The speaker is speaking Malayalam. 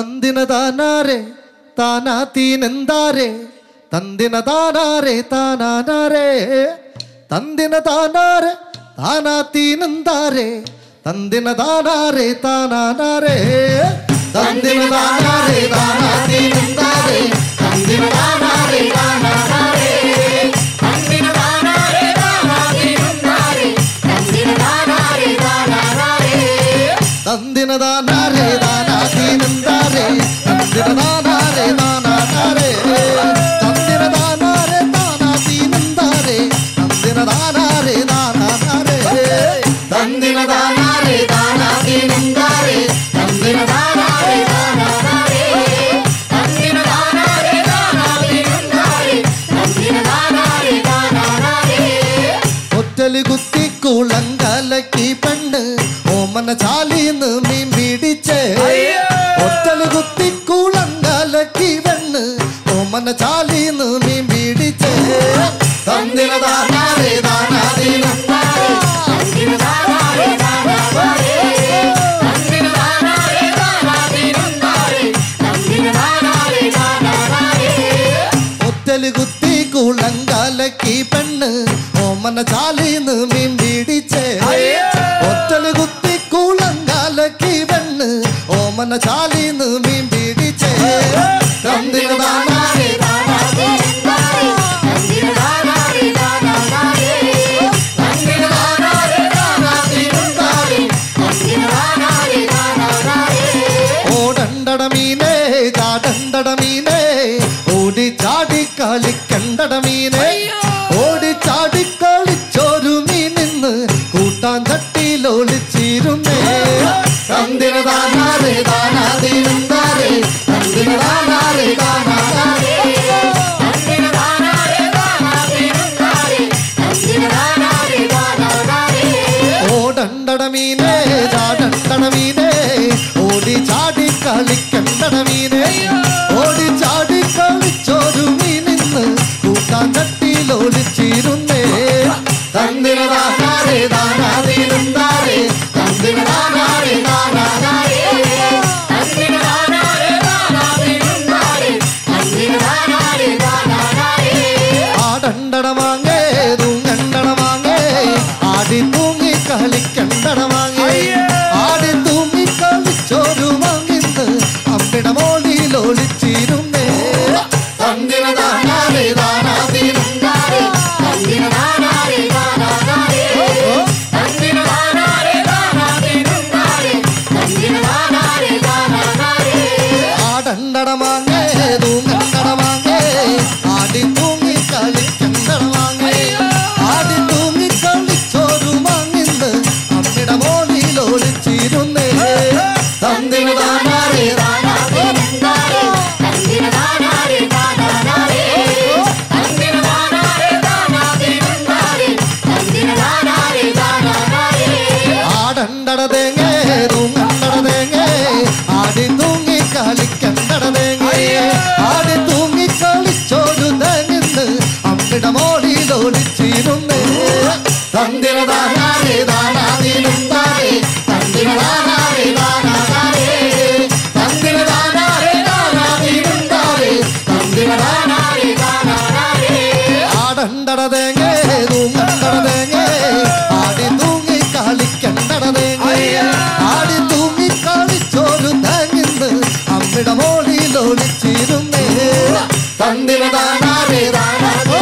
ತಂದಿನದಾನಾರೆ ತಾನಾತೀನೆಂದಾರೆ ತಂದಿನದಾನಾರೆ ತಾನಾನಾರೆ. ತಂದಿನದಾನಾರೆ ತಾನಾತೀನೆಂದಾರೆ ತಂದಿನದಾನಾರೆ ತಾನಾನಾರೆ. ತಂದಿನದಾನಾರೆ ತಾನಾತೀನೆಂದಾರೆ ತಂದಿನ நந்தினதானாரே தானா தீனந்தாரே நந்தினதானாரே தானா தாரே நந்தினதானாரே தானா தீனந்தாரே நந்தினதானாரே தானா தாரே ஒற்றலி குத்து കുത്തി കുളങ്കലക്കി പെണ്ണ് ഓമന ചാലിന്ന് മീൻ പിടിച്ചേ. മീനേ ഓടി ചാടി കളിച്ചൊരു മീനിന്ന് കൂട്ടാൻ ചട്ടിയിലൊളിച്ചിരുന്നേ തന്തിന ഓടണ്ടട മീനെ ചാടണ്ടട മീനെ. ഓടി ചാടി കളിക്കണ്ടട മീനേ. positivo. ആടണ്ടട തേങ്ങേ തൂങ്ങണ്ടട തേങ്ങേ ആടി തൂങ്ങി കളിക്കണ്ടട തേങ്ങേ ആടി തൂങ്ങി കളിച്ചൊരു തേങ്ങിന്ന് അമ്മിട മോളിൽ ഒളിച്ചിരുന്നേ തന്തിന ദാനാരേ ദാനാദീനം താരേ ദാനാദാരേ തന്തിന ദാനാരേ ദാനാദീനം താരേ തന്തിന ദാനാരേ ആടണ്ടട തേങ്ങേ അമ്മിട മോളിൽ ഒളിച്ചിരുന്നേ തന്തിന ദാനാരേ ദാനാരേ